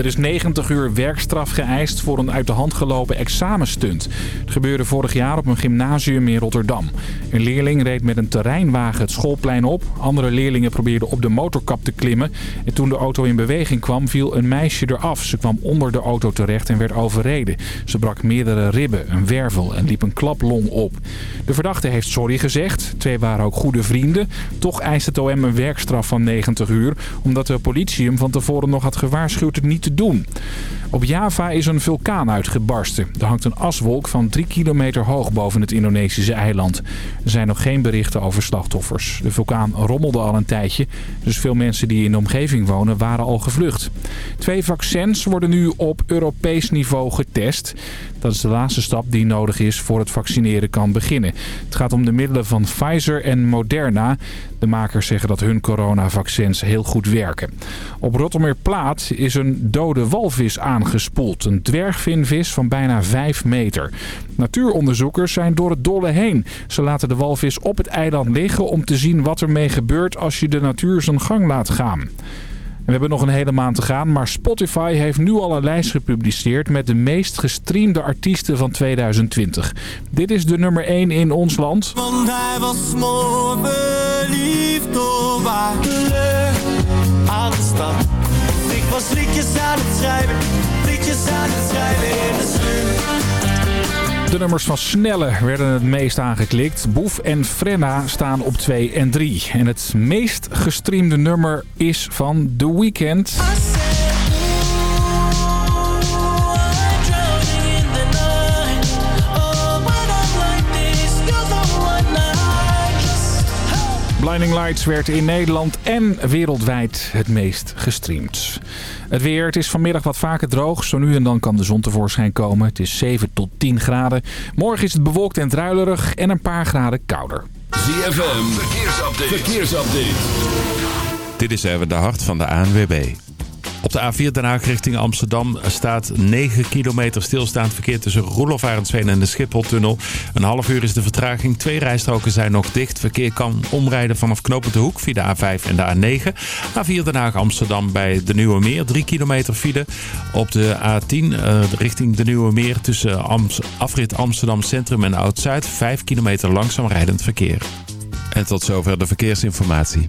Er is 90 uur werkstraf geëist voor een uit de hand gelopen examenstunt. Het gebeurde vorig jaar op een gymnasium in Rotterdam. Een leerling reed met een terreinwagen het schoolplein op. Andere leerlingen probeerden op de motorkap te klimmen. En toen de auto in beweging kwam, viel een meisje eraf. Ze kwam onder de auto terecht en werd overreden. Ze brak meerdere ribben, een wervel en liep een klaplong op. De verdachte heeft sorry gezegd. Twee waren ook goede vrienden. Toch eist het OM een werkstraf van 90 uur... omdat de politie hem van tevoren nog had gewaarschuwd het niet te doen. Op Java is een vulkaan uitgebarsten. Er hangt een aswolk van 3 kilometer hoog boven het Indonesische eiland. Er zijn nog geen berichten over slachtoffers. De vulkaan rommelde al een tijdje, dus veel mensen die in de omgeving wonen waren al gevlucht. Twee vaccins worden nu op Europees niveau getest. Dat is de laatste stap die nodig is voor het vaccineren kan beginnen. Het gaat om de middelen van Pfizer en Moderna. De makers zeggen dat hun coronavaccins heel goed werken. Op Rottermeerplaat is een dode walvis aangespoeld. Een dwergvinvis van bijna 5 meter. Natuuronderzoekers zijn door het dolle heen. Ze laten de walvis op het eiland liggen om te zien wat ermee gebeurt als je de natuur zijn gang laat gaan. We hebben nog een hele maand te gaan, maar Spotify heeft nu al een lijst gepubliceerd met de meest gestreamde artiesten van 2020. Dit is de nummer 1 in ons land. Want hij was mooi verliefd op aan de stad. Ik was liedjes aan het schrijven, liedjes aan het schrijven in de slum. De nummers van Snelle werden het meest aangeklikt. Boef en Frenna staan op 2 en 3. En het meest gestreamde nummer is van The Weeknd. Blinding Lights werd in Nederland en wereldwijd het meest gestreamd. Het weer, het is vanmiddag wat vaker droog. Zo nu en dan kan de zon tevoorschijn komen. Het is 7 tot 10 graden. Morgen is het bewolkt en druilerig en een paar graden kouder. ZFM, verkeersupdate. verkeersupdate. Dit is even de hart van de ANWB. Op de A4 Den Haag richting Amsterdam staat 9 kilometer stilstaand verkeer tussen Roelof Arendsveen en de Schipholtunnel. Een half uur is de vertraging. Twee rijstroken zijn nog dicht. Verkeer kan omrijden vanaf Knopend de Hoek via de A5 en de A9. A4 Den Haag Amsterdam bij de Nieuwe Meer. 3 kilometer file. Op de A10 uh, richting de Nieuwe Meer tussen afrit Amsterdam Centrum en Oud-Zuid. 5 kilometer langzaam rijdend verkeer. En tot zover de verkeersinformatie.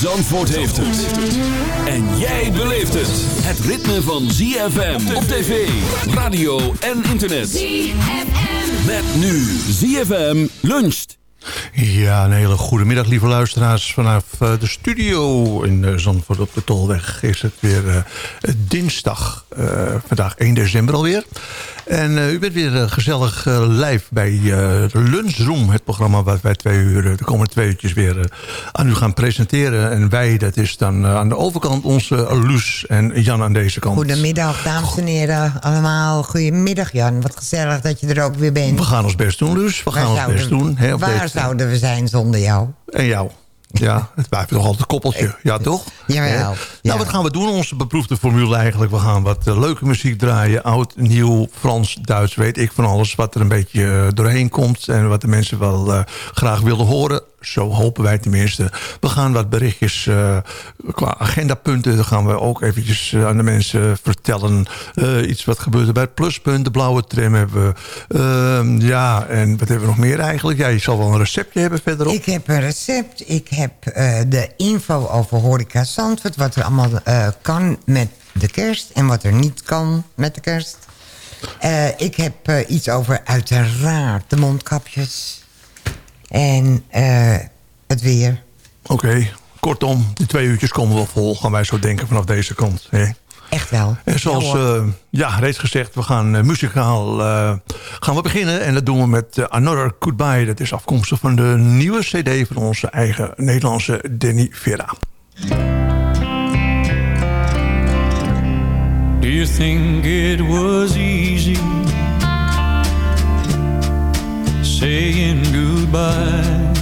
Zandvoort heeft het. En jij beleeft het. Het ritme van ZFM op tv, radio en internet. ZFM. Met nu ZFM luncht. Ja, een hele goede middag, lieve luisteraars. Vanaf uh, de studio in uh, Zandvoort op de Tolweg is het weer uh, dinsdag. vandaag 1 december alweer. En u bent weer gezellig live bij de Lunchroom. Het programma wat wij twee uur, de komende twee uurtjes weer aan u gaan presenteren. En wij, dat is dan aan de overkant onze Luus en Jan aan deze kant. Goedemiddag, dames en heren. Allemaal goedemiddag, Jan. Wat gezellig dat je er ook weer bent. We gaan ons best doen, Luus. We gaan ons best doen. Hè, Waar deze... zouden we zijn zonder jou? En jou. Ja, het blijft toch altijd een koppeltje. Ja, toch? Jawel. Ja. Nou, wat gaan we doen? Onze beproefde formule eigenlijk. We gaan wat uh, leuke muziek draaien. Oud, nieuw, Frans, Duits, weet ik van alles. Wat er een beetje uh, doorheen komt. En wat de mensen wel uh, graag willen horen. Zo hopen wij tenminste. We gaan wat berichtjes uh, qua agendapunten... dan gaan we ook eventjes aan de mensen vertellen. iets wat gebeurde bij het pluspunt. De blauwe tram hebben we. Ehm, ja, en wat hebben we nog meer eigenlijk? Ja, je zal wel een receptje hebben verderop. Ik heb een recept. Ik heb de info over Horeca Zandvoort. Wat er allemaal kan met de kerst. En wat er niet kan met de kerst. Ik heb iets over uiteraard de mondkapjes. En uh, het weer. Oké, okay. kortom, die twee uurtjes komen wel vol. Gaan wij zo denken vanaf deze kant. Hè? Echt wel. En zoals ja, ja reeds gezegd, we gaan muzikaal gaan we beginnen. En dat doen we met Another Goodbye. Dat is afkomstig van de nieuwe cd van onze eigen Nederlandse Danny Vera. Do you think it was easy saying goodbye?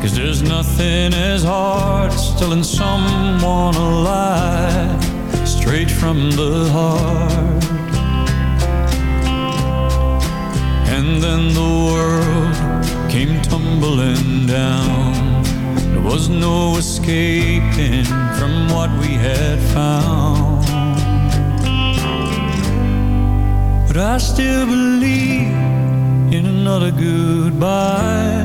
Cause there's nothing as hard as telling someone a lie straight from the heart. And then the world came tumbling down there was no escaping from what we had found. But I still believe in another goodbye,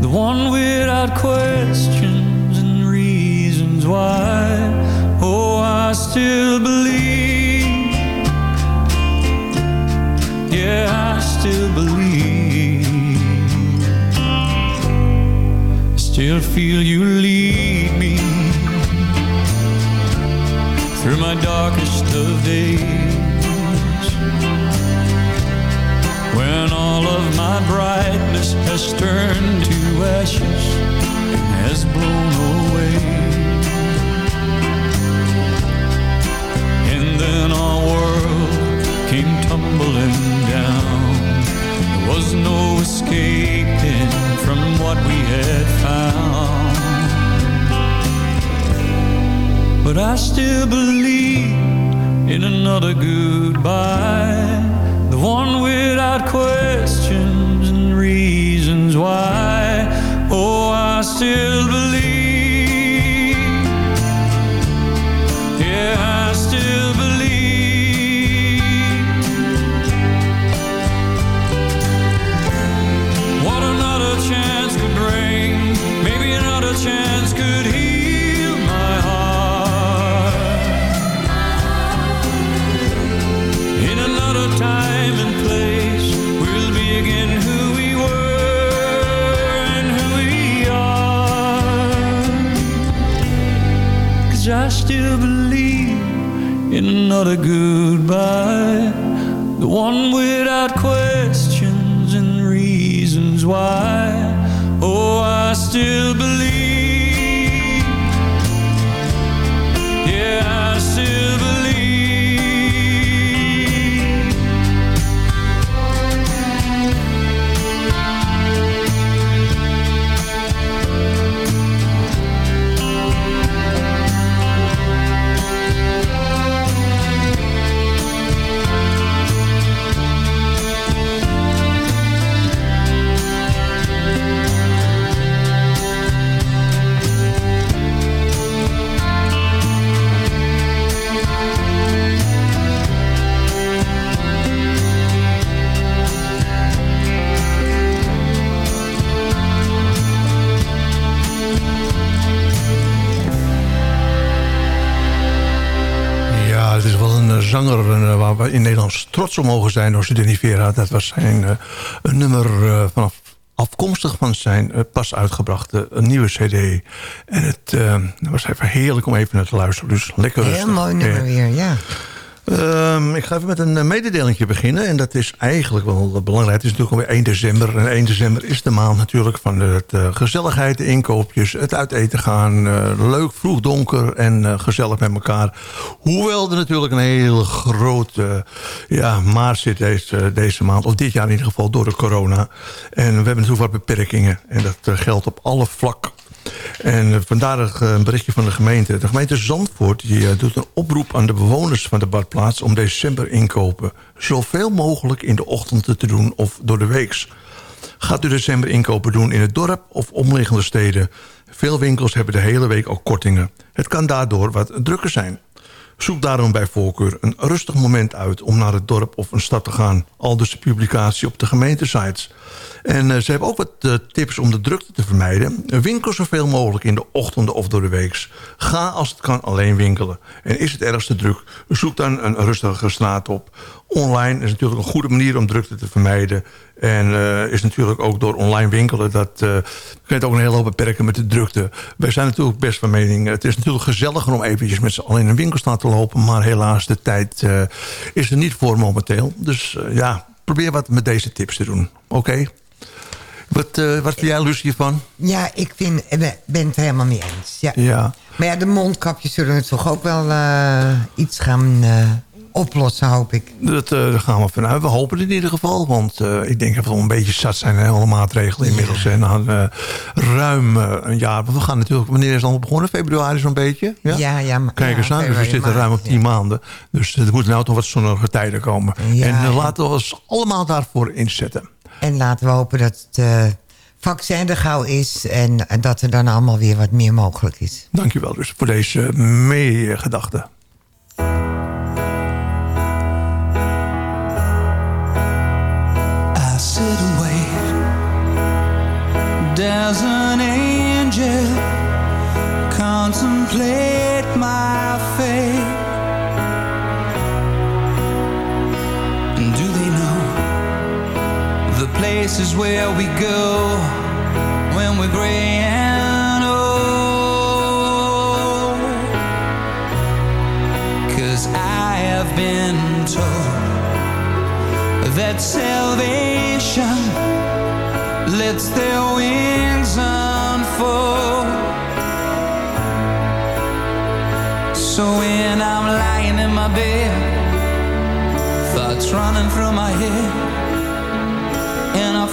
the one without questions and reasons why. Oh, I still believe. Yeah, I still believe. I Still feel you lead me through my darkest of days. My brightness has turned to ashes, and has blown away. And then our world came tumbling down. There was no escaping from what we had found. But I still believe in another goodbye, the one without reasons why. Oh, I still believe. Trots op mogen zijn... door Denny Vera. Dat was zijn eh, een nummer eh, vanaf afkomstig van zijn eh, pas uitgebrachte een nieuwe cd. En het was even heerlijk om even naar te luisteren. Dus lekker Heel rustig. mooi nummer weer, ja. Ehm, ik ga even met een eh, mededelingje beginnen. En dat is eigenlijk wel belangrijk. Het is natuurlijk alweer 1 december. En 1 december is de maand natuurlijk van de, eh, gezelligheid, de inkoopjes, het uit eten gaan. eh, leuk, vroeg, donker en gezellig met elkaar. Hoewel er natuurlijk een hele grote ja, maart zit deze, deze maand. Of dit jaar in ieder geval door de corona. En we hebben natuurlijk beperkingen. En dat geldt op alle vlakken. En eh, vandaar een eh, berichtje van de gemeente. De gemeente Zandvoort die, eh, doet een oproep aan de bewoners van de badplaats... om december inkopen zoveel mogelijk in de ochtend te doen of door de weeks. Gaat u december inkopen doen in het dorp of omliggende steden? Veel winkels hebben de hele week ook kortingen. Het kan daardoor wat drukker zijn. Zoek daarom bij voorkeur een rustig moment uit om naar het dorp of een stad te gaan. Al dus de publicatie op de gemeentesites. En eh, ze hebben ook wat eh, tips om de drukte te vermijden. Winkel zoveel mogelijk in de ochtenden of door de weeks. Ga als het kan alleen winkelen. En is het ergste druk, zoek dan een rustige straat op. Online is natuurlijk een goede manier om drukte te vermijden. En eh, is natuurlijk ook door online winkelen... dat uh, kun je ook een hele hoop beperken met de drukte. Wij zijn natuurlijk best van mening... het is natuurlijk gezelliger om eventjes met z'n allen in een winkelstraat te lopen... maar helaas, de tijd is er niet voor momenteel. Dus ja, probeer wat met deze tips te doen. Oké? Wat, uh, wat vind jij, Lucie, van? Ja, ik vind, ben het helemaal mee eens. Ja. ja. Maar ja, de mondkapjes zullen het toch ook wel uh, iets gaan uh, oplossen, hoop ik. Dat gaan we vanuit. We hopen het in ieder geval. Want ik denk dat we al een beetje zat zijn. Hè, alle maatregelen inmiddels. En na ruim een jaar. Want we gaan natuurlijk... Wanneer is het allemaal begonnen? Februari zo'n beetje? Ja, ja. ja maar, Kijk eens ja, aan. Dus we zitten ruim op tien maanden. Dus er moeten nou toch wat zonnige tijden komen. en laten we ons allemaal daarvoor inzetten. En laten we hopen dat het vaccin er gauw is... En, dat er dan allemaal weer wat meer mogelijk is. Dankjewel dus voor deze meegedachte. There's an angel Contemplate my fate. And do they know the places where we go when we're gray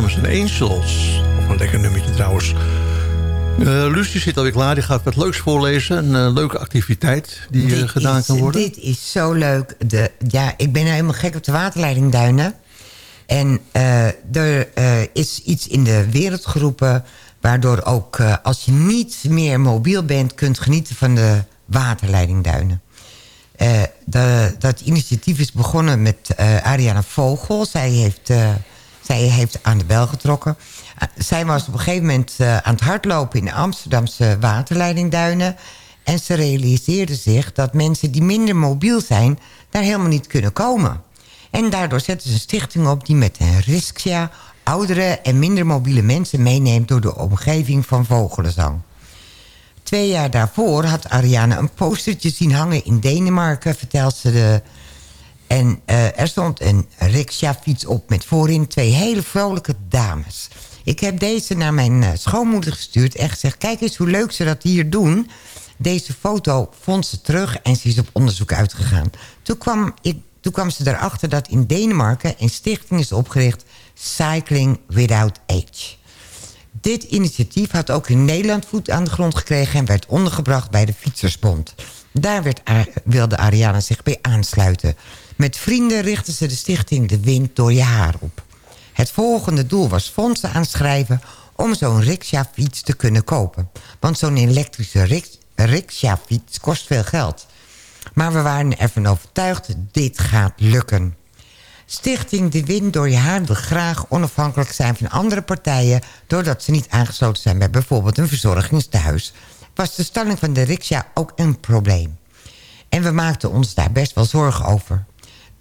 Williams en Angels. Of een lekker nummertje trouwens. Uh, Lucie zit alweer klaar. Die gaat wat leuks voorlezen. Een uh, leuke activiteit die uh, gedaan is, kan worden. Dit is zo leuk. De, ja, ik ben helemaal gek op de waterleidingduinen. En er is iets in de wereld geroepen... waardoor ook als je niet meer mobiel bent... kunt genieten van de waterleidingduinen. De, dat initiatief is begonnen met Ariana Vogel. Zij heeft, zij heeft aan de bel getrokken... zij was op een gegeven moment uh, aan het hardlopen in de Amsterdamse waterleidingduinen. En ze realiseerde zich dat mensen die minder mobiel zijn... daar helemaal niet kunnen komen. En daardoor zetten ze een stichting op die met een riskja... oudere en minder mobiele mensen meeneemt... door de omgeving van vogelenzang. Twee jaar daarvoor had Ariane een postertje zien hangen in Denemarken... vertelt ze de en uh, er stond een riksja-fiets op met voorin twee hele vrolijke dames. Ik heb deze naar mijn uh, schoonmoeder gestuurd en gezegd... kijk eens hoe leuk ze dat hier doen. Deze foto vond ze terug en ze is op onderzoek uitgegaan. Toen kwam, ik, toen kwam ze erachter dat in Denemarken een stichting is opgericht... Cycling Without Age. Dit initiatief had ook in Nederland voet aan de grond gekregen... en werd ondergebracht bij de Fietsersbond. Daar werd, wilde Ariana zich bij aansluiten... Met vrienden richtten ze de stichting De Wind door je haar op. Het volgende doel was fondsen aanschrijven om zo'n riksja-fiets te kunnen kopen. Want zo'n elektrische riksja-fiets kost veel geld. Maar we waren ervan overtuigd, dit gaat lukken. Stichting De Wind door je haar wil graag onafhankelijk zijn van andere partijen... doordat ze niet aangesloten zijn bij bijvoorbeeld een verzorgingstehuis... was de stalling van de riksja ook een probleem. En we maakten ons daar best wel zorgen over.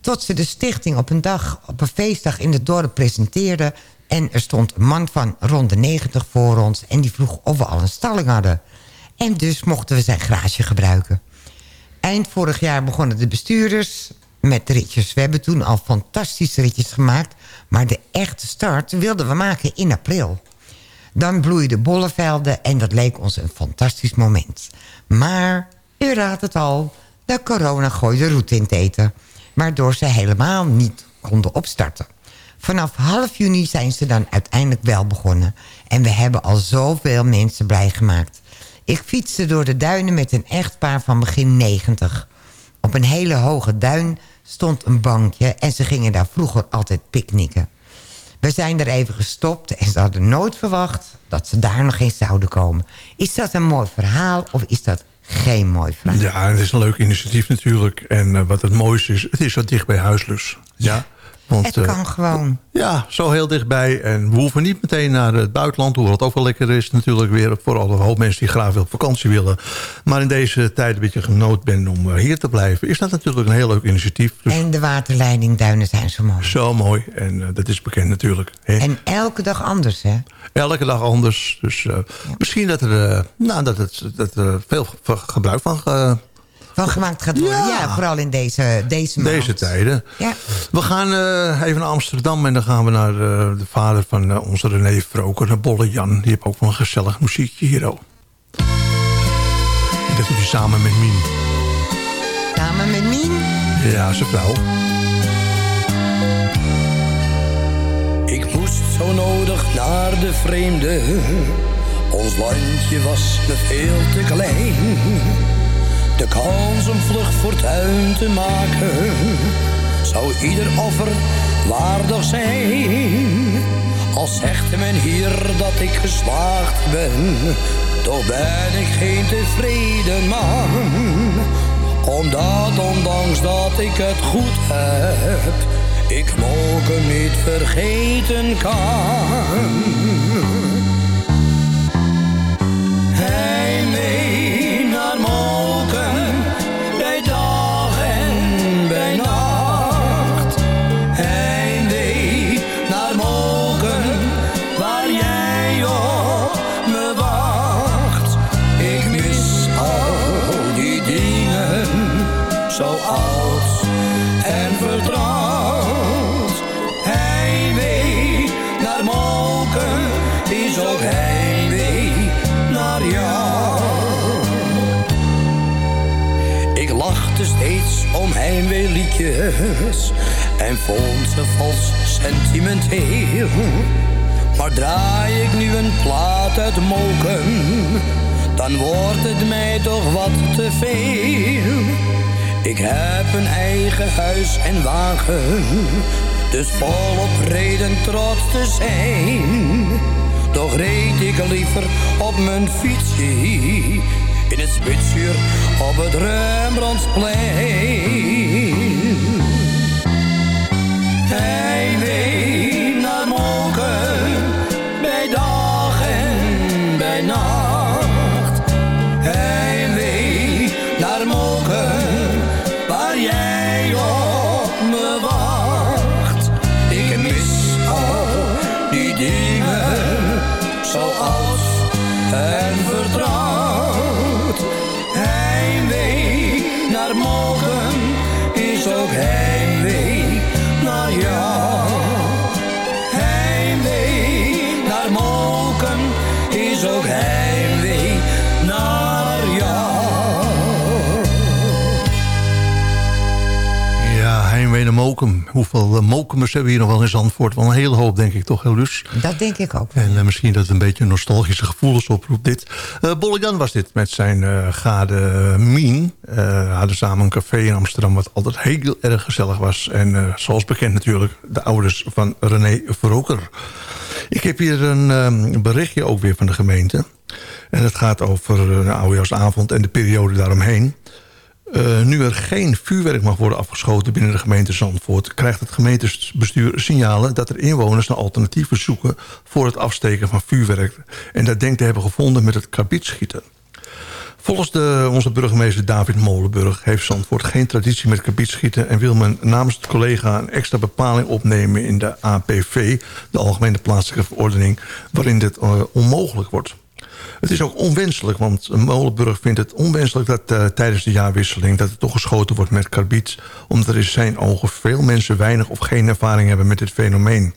Tot ze de stichting op een dag, op een feestdag in het dorp presenteerde... en er stond een man van rond de 90 voor ons... en die vroeg of we al een stalling hadden. En dus mochten we zijn garage gebruiken. Eind vorig jaar begonnen de bestuurders met ritjes. We hebben toen al fantastische ritjes gemaakt... maar de echte start wilden we maken in april. Dan bloeiden bollevelden en dat leek ons een fantastisch moment. Maar, u raadt het al, de corona gooide roet in het eten waardoor ze helemaal niet konden opstarten. Vanaf half juni zijn ze dan uiteindelijk wel begonnen. En we hebben al zoveel mensen blij gemaakt. Ik fietste door de duinen met een echtpaar van begin 90. Op een hele hoge duin stond een bankje... en ze gingen daar vroeger altijd picknicken. We zijn er even gestopt en ze hadden nooit verwacht... dat ze daar nog eens zouden komen. Is dat een mooi verhaal of is dat geen mooi verhaal. Ja, het is een leuk initiatief natuurlijk. En uh, wat het mooiste is, het is zo dicht bij huislus. Ja. Want, het kan uh, gewoon. Ja, zo heel dichtbij. En we hoeven niet meteen naar het buitenland. Hoewel het ook wel lekker is natuurlijk weer. Voor alle hoop mensen die graag veel vakantie willen. Maar in deze tijd een beetje genood ben om uh, hier te blijven. Is dat natuurlijk een heel leuk initiatief. Dus en de waterleidingduinen zijn zo mooi. Zo mooi. En dat is bekend natuurlijk. Hè? En elke dag anders hè? Elke dag anders. Dus ja. misschien dat er, nou, dat het, dat er veel gebruik van van gemaakt gaat worden. Ja, ja vooral in deze, deze maand. Deze tijden. Ja. We gaan uh, even naar Amsterdam en dan gaan we naar uh, de vader van uh, onze René Vroker, naar Bolle Jan. Die heeft ook wel een gezellig muziekje hier ook. En dat doet hij samen met Mien. Samen met Mien? Ja, zijn vrouw. Ik moest zo nodig naar de vreemde. Ons landje was me veel te klein. De kans om vlucht fortuin te maken. Zou ieder offer waardig zijn? Als zegt men hier dat ik geslaagd ben Toch ben ik geen tevreden man. Omdat ondanks dat ik het goed heb Ik mogen niet vergeten kan. Hij mee zo oud en vertrouwd. Heimwee naar Moken is ook heimwee naar jou. Ik lachte steeds om heimweeliedjes en vond ze vals sentimenteel. Maar draai ik nu een plaat uit Moken, dan wordt het mij toch wat te veel. Ik heb een eigen huis en wagen, dus volop reden trots te zijn. Toch reed ik liever op mijn fietsje in het spitsuur op het Rembrandtsplein. Hoeveel uh, Mokumers hebben we hier nog wel in Zandvoort? Wel een hele hoop, denk ik toch, Luus? Dat denk ik ook. En uh, misschien dat het een beetje nostalgische gevoelens oproept, dit. Uh, Bolle Jan was dit met zijn uh, gade Mien. Uh, hadden samen een café in Amsterdam wat altijd heel erg gezellig was. En zoals bekend natuurlijk de ouders van René Verroker. Ik heb hier een um, berichtje ook weer van de gemeente. En het gaat over een oudejaarsavond en de periode daaromheen. Uh, nu er geen vuurwerk mag worden afgeschoten binnen de gemeente Zandvoort... krijgt het gemeentebestuur signalen dat er inwoners naar alternatieven zoeken... voor het afsteken van vuurwerk. En dat denkt te hebben gevonden met het kabietschieten. Volgens de, onze burgemeester David Molenburg heeft Zandvoort geen traditie met kabietschieten... en wil men namens het collega een extra bepaling opnemen in de APV... de Algemene Plaatselijke Verordening, waarin dit uh, onmogelijk wordt. Het is ook onwenselijk, want Molenburg vindt het onwenselijk... dat uh, tijdens de jaarwisseling dat er toch geschoten wordt met karbiet... omdat er in zijn ogen veel mensen weinig of geen ervaring hebben met dit fenomeen.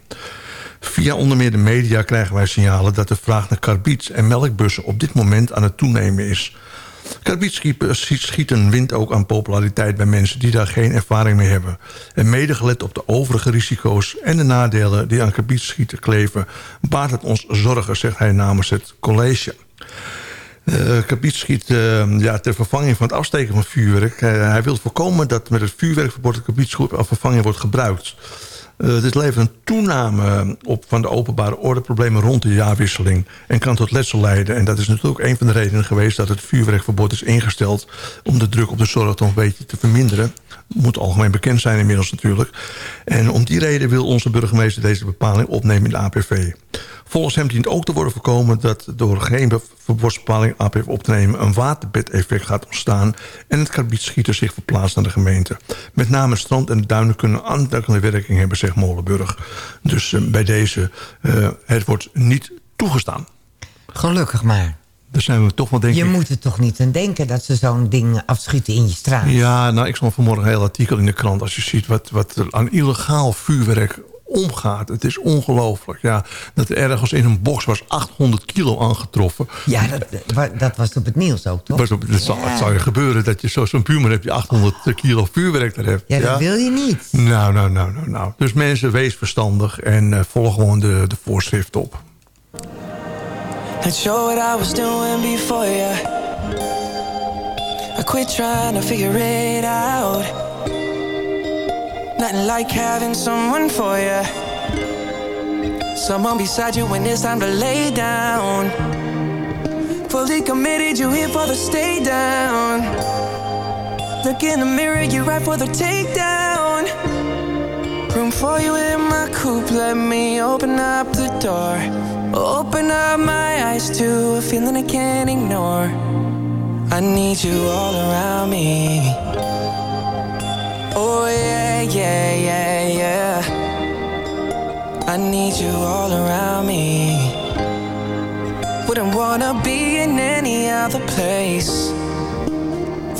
Via onder meer de media krijgen wij signalen... dat de vraag naar karbiet en melkbussen op dit moment aan het toenemen is... Karbietschieten wint ook aan populariteit bij mensen die daar geen ervaring mee hebben. En mede gelet op de overige risico's en de nadelen die aan karbietschieten kleven... baart het ons zorgen, zegt hij namens het college. Uh, kabietschiet uh, ja, ter vervanging van het afsteken van vuurwerk. Uh, hij wil voorkomen dat met het vuurwerkverbod het kabietschiet vervanging wordt gebruikt. Uh, dit levert een toename op van de openbare ordeproblemen rond de jaarwisseling... en kan tot letsel leiden. En dat is natuurlijk ook een van de redenen geweest... dat het vuurwerkverbod is ingesteld om de druk op de zorg toch een beetje te verminderen. Moet algemeen bekend zijn inmiddels natuurlijk. En om die reden wil onze burgemeester deze bepaling opnemen in de APV. Volgens hem dient ook te worden voorkomen dat door geen verbodsbepaling APV op te nemen... een waterbedeffect gaat ontstaan en het karbietschieten zich verplaatst naar de gemeente. Met name strand en de duinen kunnen aandakkende werking hebben, zegt Molenburg. Dus uh, bij deze, uh, het wordt niet toegestaan. Gelukkig maar. Daar zijn we toch wel denk je ik... moet er toch niet aan denken dat ze zo'n ding afschieten in je straat? Ja, nou, ik stond vanmorgen een heel artikel in de krant. Als je ziet wat, wat er aan illegaal vuurwerk omgaat. Het is ongelooflijk. Ja, dat er ergens in een box was 800 kilo aangetroffen. Ja, dat, dat was op het nieuws ook, toch? Was op, dat zal, het zou je gebeuren dat je zo'n buurman hebt... die 800 kilo vuurwerk daar hebt. Ja, dat ja? wil je niet. Nou, nou, nou, nou, nou. Dus mensen, wees verstandig en uh, volg gewoon de, de voorschrift op. Show what I was doing before you. I quit trying to figure it out. Nothing like having someone for you. Someone beside you when it's time to lay down. Fully committed, you here for the stay down. Look in the mirror, you right for the takedown. Room for you in my coupe, let me open up the door. Open up my eyes to a feeling I can't ignore. I need you all around me. Oh, yeah, yeah, yeah, yeah. I need you all around me. Wouldn't wanna be in any other place.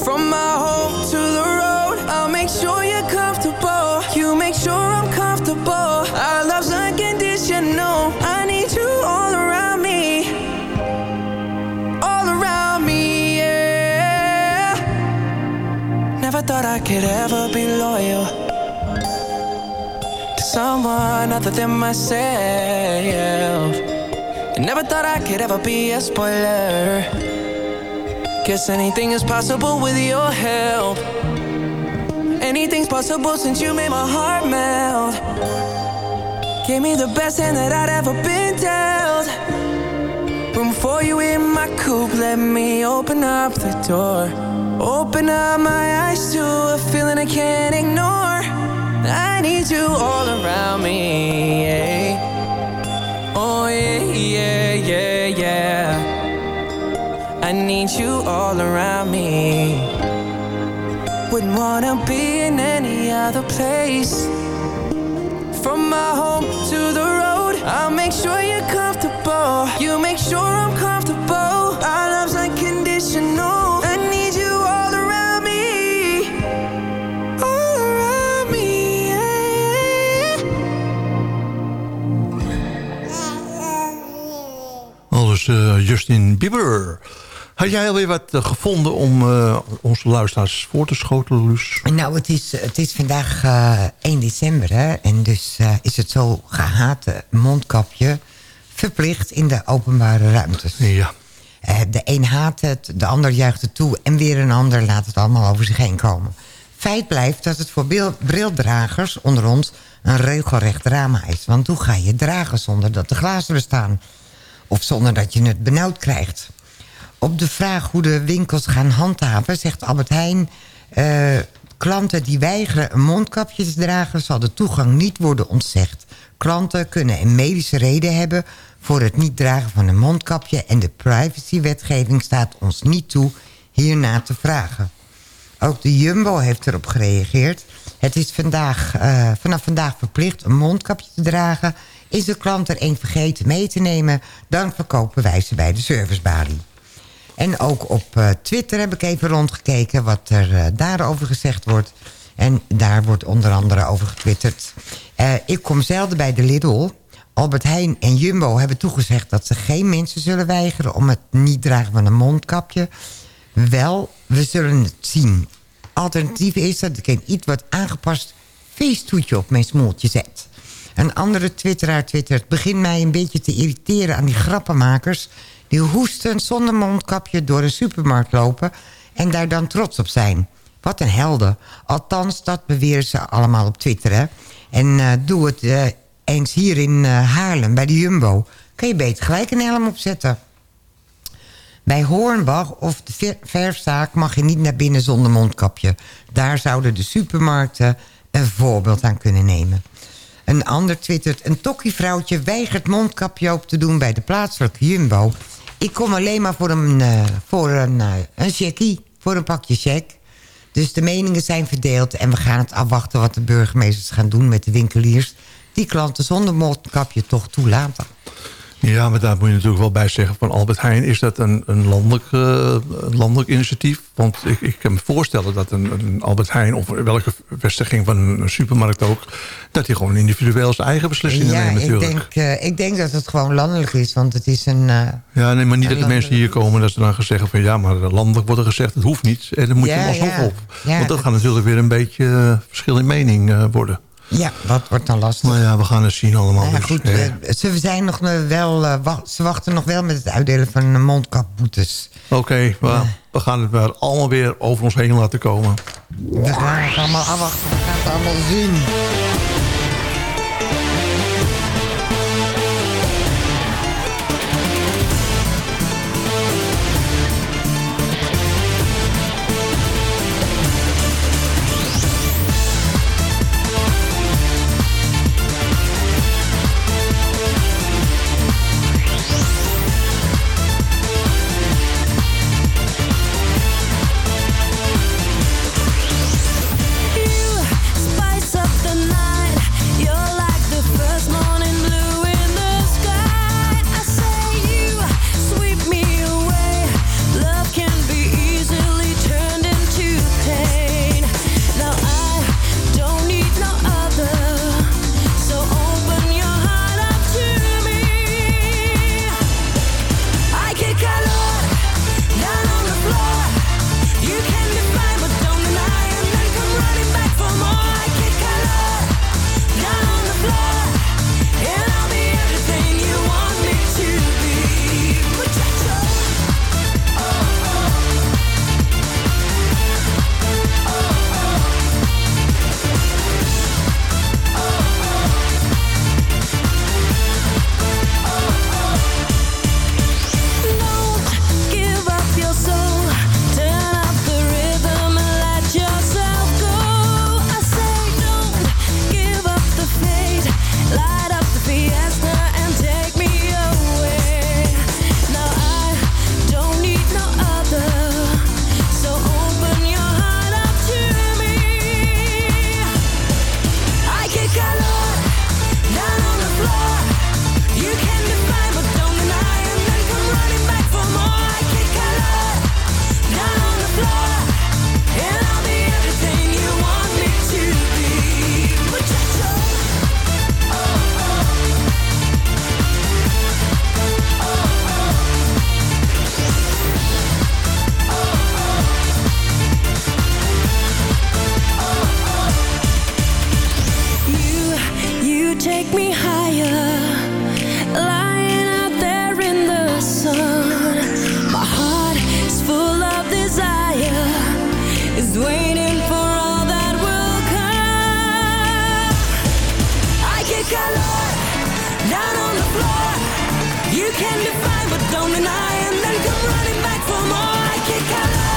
From my home to the road, I'll make sure you're comfortable. Could ever be loyal to someone other than myself. I never thought I could ever be a spoiler. Guess anything is possible with your help. Anything's possible since you made my heart melt. Gave me the best hand that I'd ever been dealt. Room for you in my coupe, let me open up the door. Open up my eyes to a feeling I can't ignore. I need you all around me. Yeah. Oh, yeah, yeah, yeah, yeah. I need you all around me. Wouldn't wanna be in any other place. From my home to the road, I'll make sure you're comfortable. You make sure I'm comfortable. Justin Bieber. Had jij alweer wat eh, gevonden om eh, onze luisteraars voor te schotelen, Luus? Nou, het is, het is vandaag eh 1 december, hè. En dus eh, is het zo gehate mondkapje verplicht in de openbare ruimtes. Ja. Eh, de een haat het, de ander juicht het toe... en weer een ander laat het allemaal over zich heen komen. Feit blijft dat het voor brildragers onder ons... een regelrecht drama is. Want hoe ga je dragen zonder dat de glazen bestaan? Of zonder dat je het benauwd krijgt? Op de vraag hoe de winkels gaan handhaven... zegt Albert Heijn... eh, klanten die weigeren een mondkapje te dragen... zal de toegang niet worden ontzegd. Klanten kunnen een medische reden hebben... voor het niet dragen van een mondkapje... en de privacywetgeving staat ons niet toe hierna te vragen. Ook de Jumbo heeft erop gereageerd. Het is vandaag, eh, vanaf vandaag verplicht een mondkapje te dragen. Is de klant er een vergeten mee te nemen... dan verkopen wij ze bij de servicebalie. En ook op eh, Twitter heb ik even rondgekeken... wat er eh, daarover gezegd wordt. En daar wordt onder andere over getwitterd. Eh, ik kom zelden bij de Lidl. Albert Heijn en Jumbo hebben toegezegd... dat ze geen mensen zullen weigeren... om het niet dragen van een mondkapje. Wel, we zullen het zien. Alternatief is dat ik een iets wat aangepast feesttoetje op mijn smoeltje zet. Een andere twitteraar twittert... het begint mij een beetje te irriteren aan die grappenmakers... die hoesten zonder mondkapje door een supermarkt lopen... en daar dan trots op zijn. Wat een helden. Althans, dat beweren ze allemaal op Twitter. Hè? En eh, doe het eh, eens hier in eh, Haarlem, bij de Jumbo. Kan je beter gelijk een helm opzetten. Bij Hornbach of de ver- verfzaak mag je niet naar binnen zonder mondkapje. Daar zouden de supermarkten een voorbeeld aan kunnen nemen. Een ander twittert... een tokkievrouwtje weigert mondkapje op te doen bij de plaatselijke Jumbo. Ik kom alleen maar voor een, eh, voor een, eh, een checkie, voor een pakje check. Dus de meningen zijn verdeeld... en we gaan het afwachten wat de burgemeesters gaan doen met de winkeliers... die klanten zonder mondkapje toch toelaten. Ja, maar daar moet je natuurlijk wel bij zeggen... van Albert Heijn is dat een, een landelijk, eh, landelijk initiatief. Want ik, ik kan me voorstellen dat een, een Albert Heijn... of welke vestiging van een, supermarkt ook... dat die gewoon individueel zijn eigen beslissingen ja, neemt ik natuurlijk. denk, eh, ik denk dat het gewoon landelijk is, want het is een... eh, Ja, nee, maar niet dat de En mensen hier komen... dat ze dan gaan zeggen van ja, maar landelijk wordt er gezegd... het hoeft niet en dan moet je hem alsnog ja. op. Want dat gaat natuurlijk weer een beetje verschil in mening worden. Ja, wat wordt dan lastig? Maar ja, we gaan het zien allemaal. Nou ja, dus, goed, ze, zijn nog eh, wel, eh, ze wachten nog wel met het uitdelen van mondkapboetes. Oké, we, we gaan het maar allemaal weer over ons heen laten komen. We gaan het allemaal afwachten, we gaan het allemaal zien. color down on the floor. You can define, but don't deny, and then come running back for more. I kick color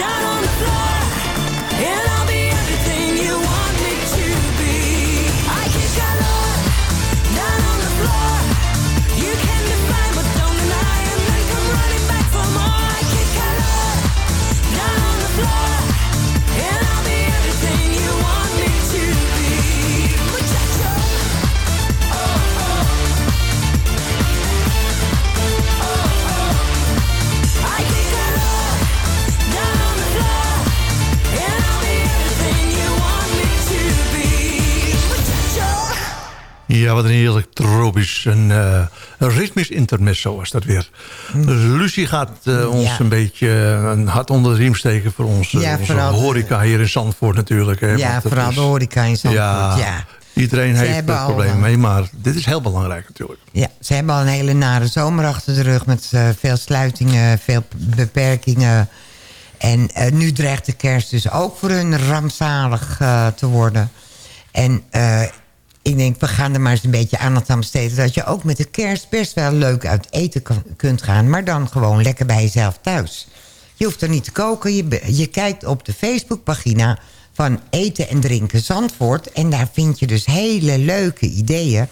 down on the floor, and I Ja, wat een heerlijk tropisch en eh, een ritmisch intermezzo was dat weer. Dus Lucie gaat eh, ons Ja. een beetje eh, een hart onder de riem steken... voor ons, Ja, onze horeca hier in Zandvoort natuurlijk. Hè, Ja, vooral is- de horeca in Zandvoort, Ja, ja. iedereen Ze heeft al, problemen mee, maar dit is heel belangrijk natuurlijk. Ja, ze hebben al een hele nare zomer achter de rug... met veel sluitingen, veel beperkingen. En nu dreigt de kerst dus ook voor hun rampzalig te worden. En ik denk, we gaan er maar eens een beetje aandacht aan besteden... dat je ook met de kerst best wel leuk uit eten kunt gaan... maar dan gewoon lekker bij jezelf thuis. Je hoeft er niet te koken. Je, je kijkt op de Facebookpagina van Eten en Drinken Zandvoort... en daar vind je dus hele leuke ideeën...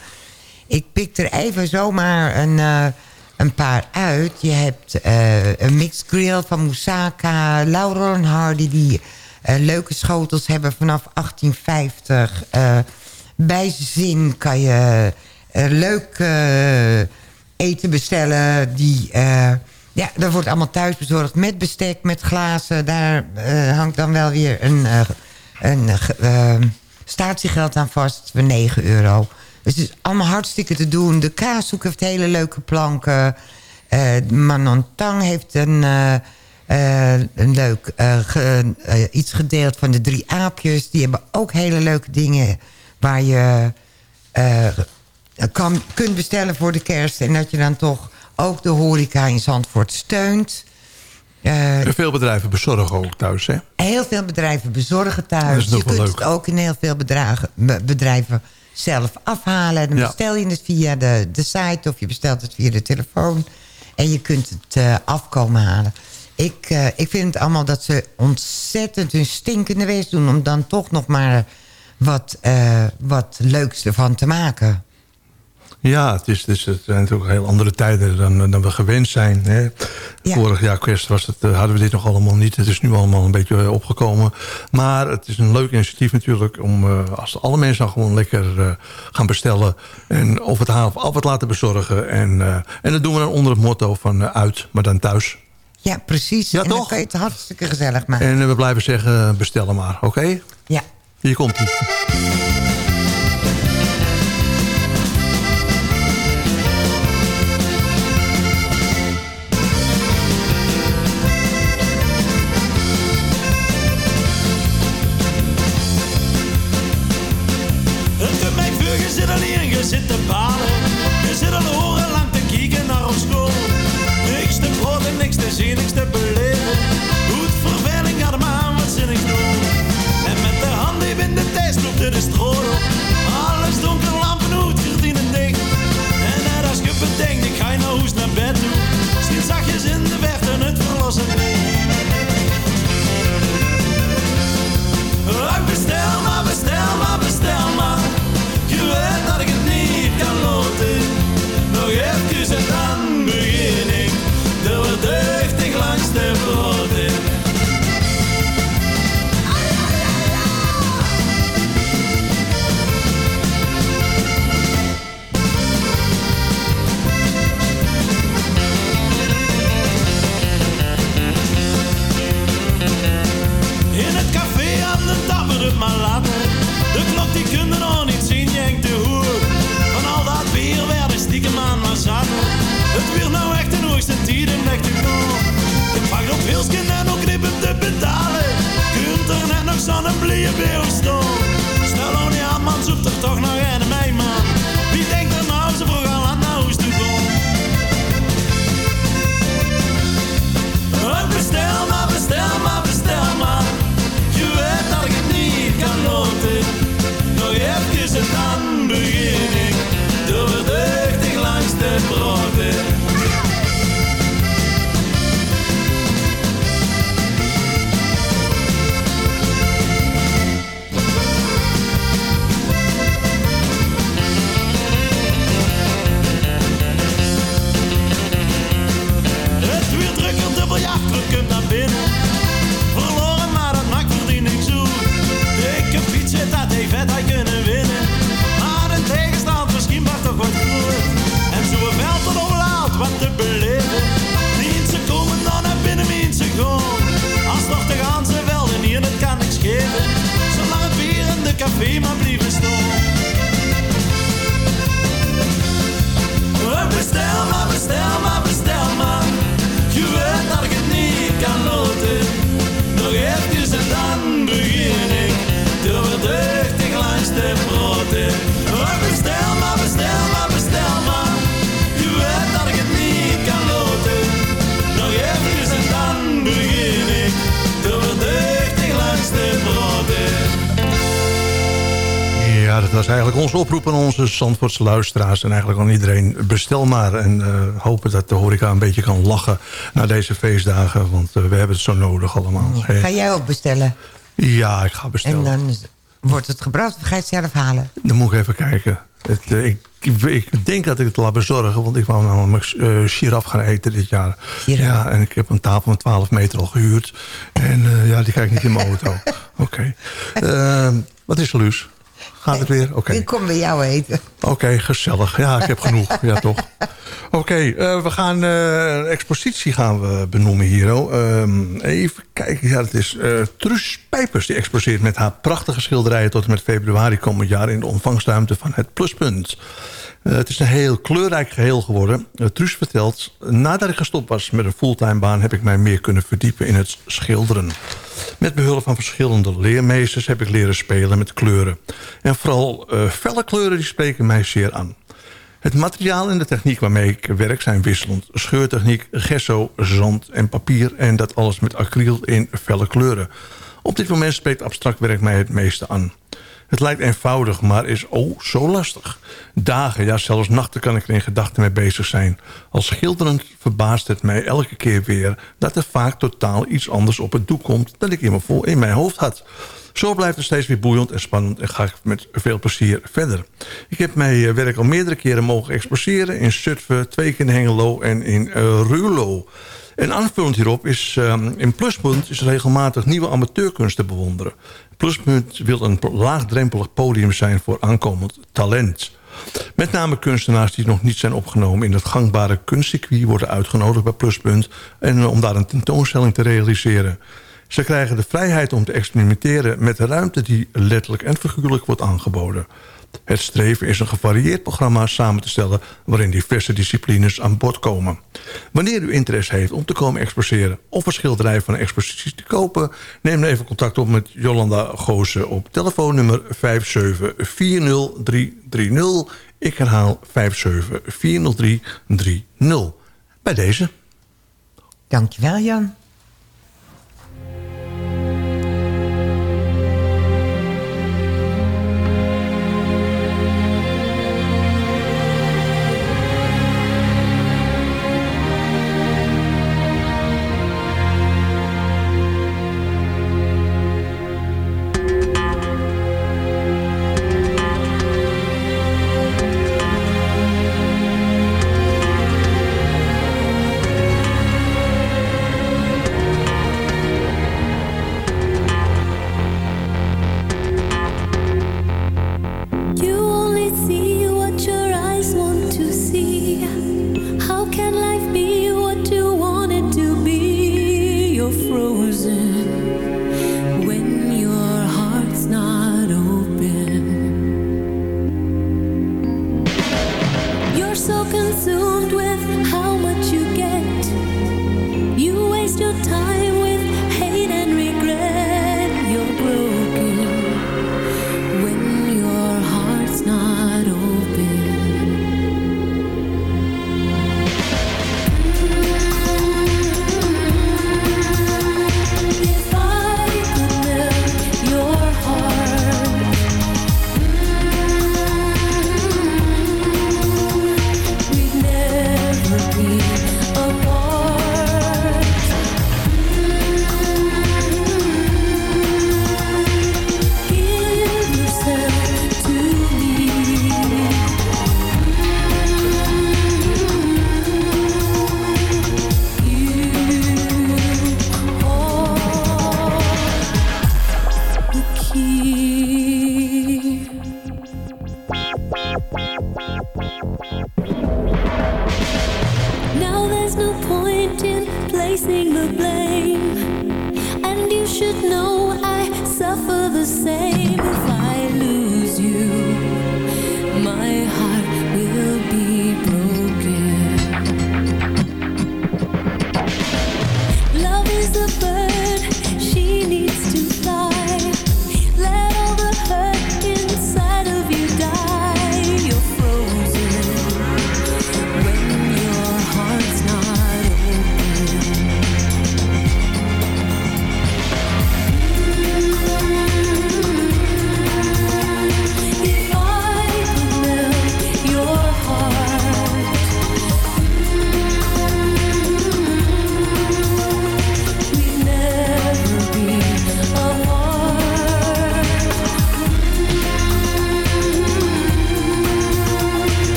Ik pik er even zomaar een, eh, een paar uit. Je hebt eh, een mixed grill van Moussaka, Laurel en Hardy... die eh, leuke schotels hebben vanaf 1850. Eh, bij Zin kan je eh, leuk eh, eten bestellen. Die, eh, ja, dat wordt allemaal thuis bezorgd met bestek, met glazen. Daar hangt dan wel weer een, een statiegeld aan vast voor 9 euro. Dus het is allemaal hartstikke te doen. De kaashoek heeft hele leuke planken. Eh Manon Tang heeft een, een leuk iets gedeeld van de drie aapjes. Die hebben ook hele leuke dingen waar je eh, kan, kunt bestellen voor de kerst. En dat je dan toch ook de horeca in Zandvoort steunt. Eh, veel bedrijven bezorgen ook thuis, hè? Heel veel bedrijven bezorgen Dat thuis. is nog je wel kunt leuk. het ook in heel veel bedragen, be- bedrijven zelf afhalen. Dan Ja. bestel je het via de, de site of je bestelt het via de telefoon. En je kunt het eh, afkomen halen. Ik, eh, ik vind het allemaal dat ze ontzettend hun stinkende wees doen... om dan toch nog maar wat, eh, wat leuks ervan te maken. Ja, het, is, het, zijn natuurlijk heel andere tijden dan, dan we gewend zijn. Hè. Ja. Vorig jaar kerst was het, eh, hadden we dit nog allemaal niet. Het is nu allemaal een beetje eh, opgekomen. Maar het is een leuk initiatief natuurlijk... om als alle mensen dan gewoon lekker gaan bestellen... en of het halen of af het laten bezorgen. En, en dat doen we dan onder het motto van uit, maar dan thuis. Ja, precies. Ja, en dan toch? kan je het hartstikke gezellig maken. En we blijven zeggen, bestellen maar, oké? Ja. Hier komt ie. Niemand eigenlijk onze oproep aan onze Zandvoortse luisteraars... en eigenlijk aan iedereen, bestel maar. En uh, hopen dat de horeca een beetje kan lachen na deze feestdagen. Want uh, we hebben het zo nodig allemaal. Ga jij ook bestellen? Ja, ik ga bestellen. En dan wordt het gebracht of ga je het zelf halen? Dan moet ik even kijken. Het, uh, ik, ik, denk dat ik het laat bezorgen, want ik wou namelijk uh, giraf gaan eten dit jaar. Giraf. Ja, en ik heb een tafel van 12 meter al gehuurd. En uh, ja, die krijg ik niet in mijn auto. Oké. Okay. wat is er, Luus? Gaat het weer? Oké. Okay. Ik kom bij jou eten. Oké, okay, gezellig. Ja, ik heb genoeg. Ja, toch. Oké, okay, uh, we gaan uh, een expositie gaan we benoemen hier. Um, even kijken. Ja, het is uh, Truus Pijpers die exposeert met haar prachtige schilderijen... tot en met februari komend jaar in de ontvangstruimte van het Pluspunt. Uh, het is een heel kleurrijk geheel geworden. Uh, Truus vertelt, nadat ik gestopt was met een fulltime baan... heb ik mij meer kunnen verdiepen in het schilderen. Met behulp van verschillende leermeesters heb ik leren spelen met kleuren. En vooral uh, felle kleuren die spreken mij zeer aan. Het materiaal en de techniek waarmee ik werk zijn wisselend. Scheurtechniek, gesso, zand en papier... en dat alles met acryl in felle kleuren. Op dit moment spreekt abstract werk mij het meeste aan. Het lijkt eenvoudig, maar is oh zo lastig. Dagen, ja zelfs nachten kan ik er in gedachten mee bezig zijn. Als schilderend verbaast het mij elke keer weer... dat er vaak totaal iets anders op het doek komt... dan ik in mijn, in mijn hoofd had. Zo blijft het steeds weer boeiend en spannend... en ga ik met veel plezier verder. Ik heb mijn werk al meerdere keren mogen exposeren... in Zutphen, twee keer in Hengelo en in uh, Rulo... En aanvullend hierop is um, in Pluspunt is regelmatig nieuwe amateurkunst te bewonderen. Pluspunt wil een laagdrempelig podium zijn voor aankomend talent. Met name kunstenaars die nog niet zijn opgenomen in het gangbare kunstcircuit... worden uitgenodigd bij Pluspunt en om daar een tentoonstelling te realiseren. Ze krijgen de vrijheid om te experimenteren met de ruimte die letterlijk en figuurlijk wordt aangeboden. Het streven is een gevarieerd programma samen te stellen... waarin diverse disciplines aan bod komen. Wanneer u interesse heeft om te komen exposeren... of een schilderij van een expositie te kopen... neem dan even contact op met Jolanda Goosen op telefoonnummer 5740330. Ik herhaal 5740330. Bij deze. Dankjewel, Jan. losing.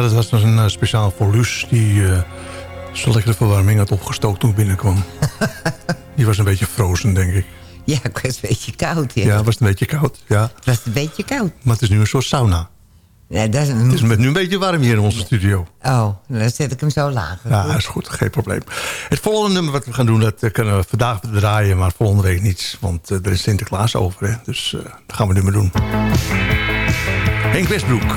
Ja, dat was een eh, speciaal voor Luus... die eh zo lekker de verwarming had opgestookt toen ik binnenkwam. die was een beetje frozen, denk ik. Ja, ik was een beetje koud. Ja. Ja, was het een beetje koud. Ja. Het was een beetje koud. Maar het is nu een soort sauna. Ja, dat is Het is met nu een beetje warm hier in onze studio. Oh, dan zet ik hem zo lager. Ja, is goed. Geen probleem. Het volgende nummer wat we gaan doen, dat eh, kunnen we vandaag draaien... maar volgende week niet, want er is Sinterklaas over. Hè? Dus dat gaan we nu maar doen. Henk Westbroek.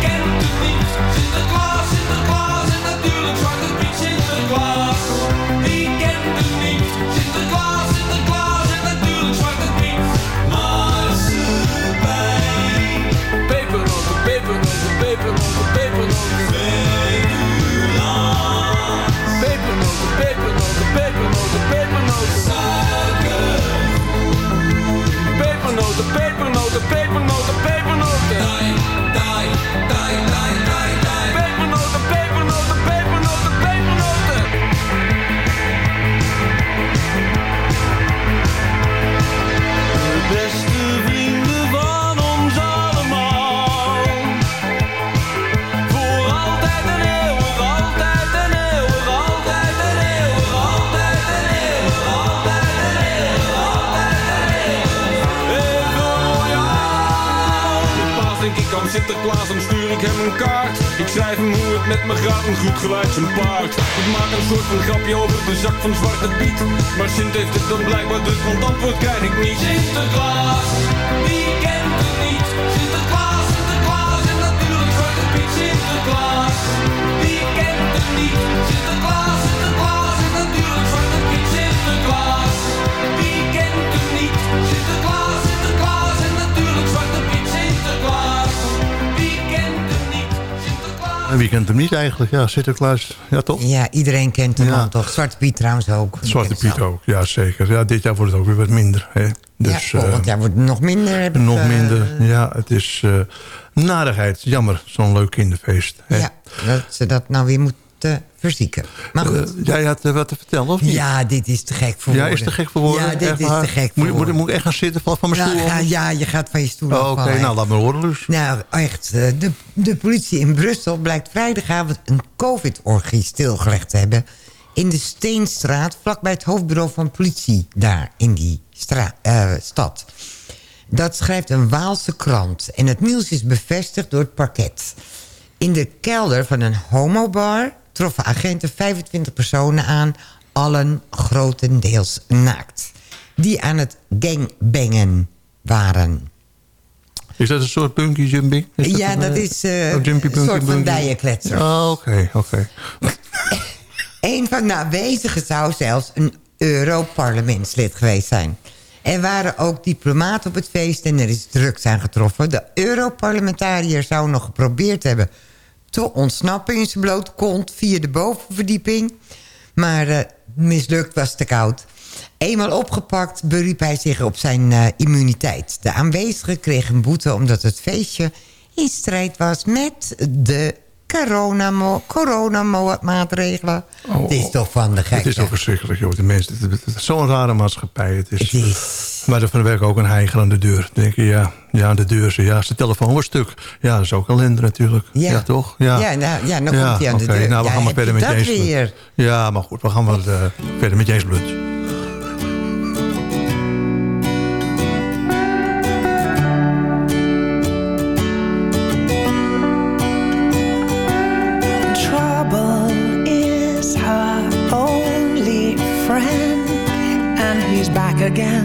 wie kent het niet? Sinterklaas, Sinterklaas en natuurlijk Zwarte Piet zijn paard. Ik maak een soort van grapje over de zak van Zwarte Piet. Maar Sint heeft het dan blijkbaar dus, want antwoord krijg ik niet kent hem niet eigenlijk? Ja, Sinterklaas. Ja, toch? Ja, iedereen kent hem Ja. toch. Zwarte Piet trouwens ook. Zwarte Piet ook, ja zeker. Ja, dit jaar wordt het ook weer wat minder. Hè? Dus, ja, volgend eh, jaar wordt het nog minder. ik, nog eh, minder. Ja, het is eh narigheid. Jammer, zo'n leuk kinderfeest. Hè? Ja, dat ze dat nou weer moeten verzieken. Maar goed. Eh, jij had eh, wat te vertellen, of niet? ja, dit is te gek voor Ja, woorden. is te gek voor woorden? Ja, dit Echt is te gek voor moet, woorden. moet ik echt gaan zitten van mijn stoel? Ga- af? ja, je gaat van je stoel Oh, Oké, nou laat me horen dus. Nou, echt. eh, De, de politie in Brussel blijkt vrijdagavond een covid-orgie stilgelegd te hebben... in de Steenstraat, vlakbij het hoofdbureau van politie daar in die eh, stad. Dat schrijft een Waalse krant en het nieuws is bevestigd door het parket. In de kelder van een homobar troffen agenten 25 personen aan... allen grotendeels naakt. Die aan het gangbangen waren. Is dat een soort punky jumping? Is Ja, een, dat eh, is eh, oh, jumpy, een soort van punky? dijenkletser. Oh, oké, oké. Een van de aanwezigen zou zelfs een Europarlementslid geweest zijn. Er waren ook diplomaten op het feest en er is drugs aangetroffen. De Europarlementariër zou nog geprobeerd hebben te ontsnappen in zijn blote kont via de bovenverdieping. Maar eh, mislukt was te koud. Eenmaal opgepakt beriep hij zich op zijn eh, immuniteit. De aanwezigen kregen een boete omdat het feestje in strijd was met de coronamo- coronamaatregelen. Oh, het is toch van de gek. Het is toch verschrikkelijk, joh. De mensen, het, het- het is zo'n rare maatschappij. Het is, Het is- Maar er van de werk ook een heiger aan de deur. Dan denk je, ja, ja, aan de deur. Ze, ja, zijn telefoon was stuk. Ja, dat is ook ellende natuurlijk. Ja, toch? Ja, Ja, nou, ja, dan komt hij aan de deur. Nou, we Ja, gaan maar verder met James? Ja, maar goed, we gaan wel eh, verder met James Blunt. Again.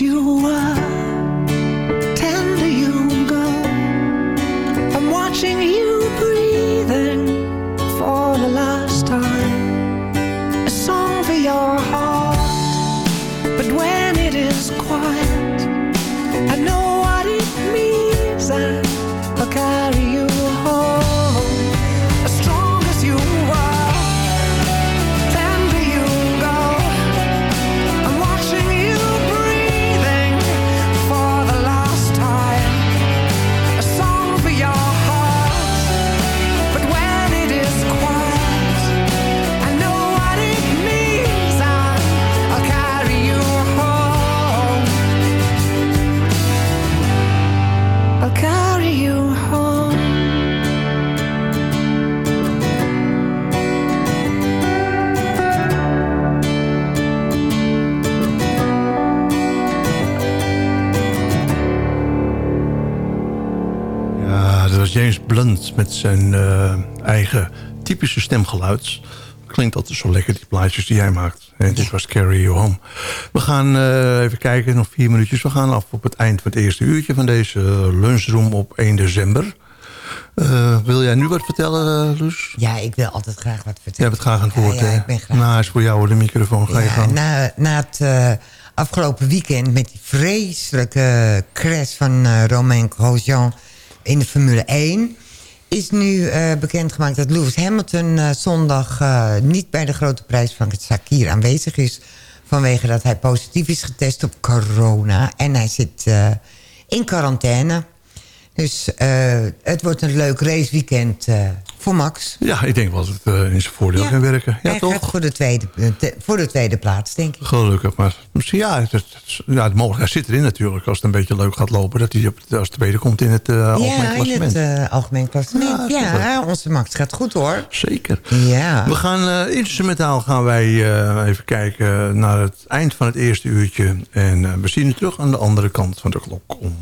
you. Met zijn eh, eigen typische stemgeluid. Klinkt altijd zo lekker, die plaatjes die hij maakt. En dit was Carry You Home. We gaan eh, even kijken, nog vier minuutjes. We gaan af op het eind van het eerste uurtje van deze lunchroom op 1 december. Eh, wil jij nu wat vertellen, Luus? Ja, ik wil altijd graag wat vertellen. Jij hebt het graag aan het woord, Ja, ja, hè? ik ben graag- Nou, is voor jou de microfoon. Ga je gang. na, na het eh, afgelopen weekend met die vreselijke crash van eh Romain Grosjean in de Formule 1... is nu eh, bekendgemaakt dat Lewis Hamilton eh, zondag eh, niet bij de grote prijs van het Sakir aanwezig is... vanwege dat hij positief is getest op corona. En hij zit in quarantaine. Dus eh, het wordt een leuk raceweekend eh voor Max. Ja, ik denk wel dat het eh, in zijn voordeel Ja. kan werken. Ja, hij toch? gaat voor de, tweede, te- voor de tweede plaats, denk ik. Gelukkig, maar misschien ja, het, het- ja, de mogelijkheid zit erin natuurlijk. Als het een beetje leuk gaat lopen, dat hij op, als tweede komt in het algemeen ja, in klassement. het algemeen klassement. Ja, onze Max gaat goed hoor. Zeker. Ja. We gaan instrumentaal gaan wij even kijken naar het eind van het eerste uurtje. En we zien u terug aan de andere kant van de klok om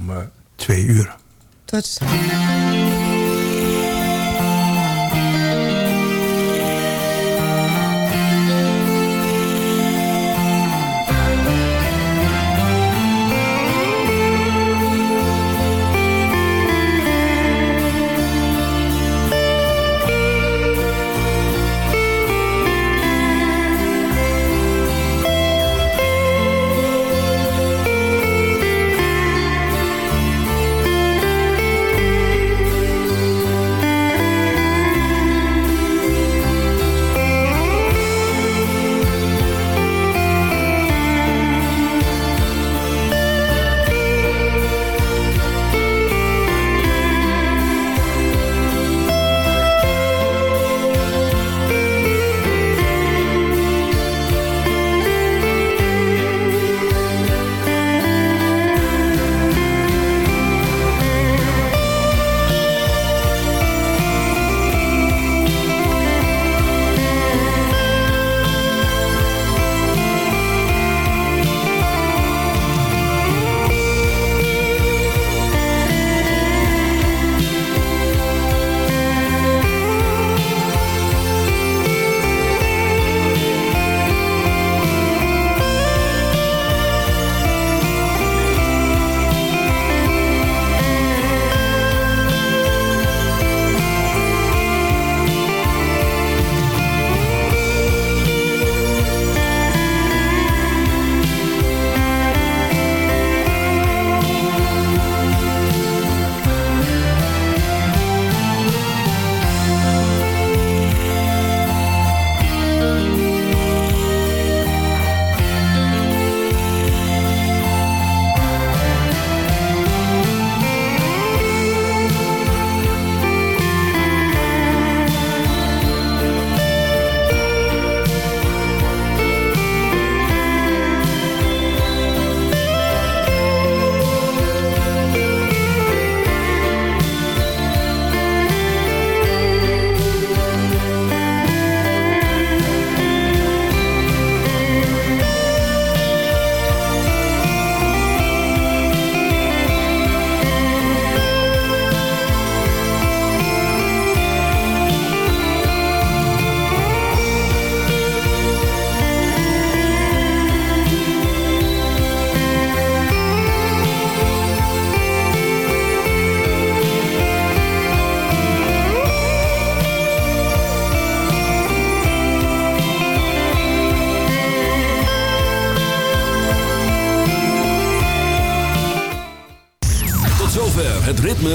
twee uur. Tot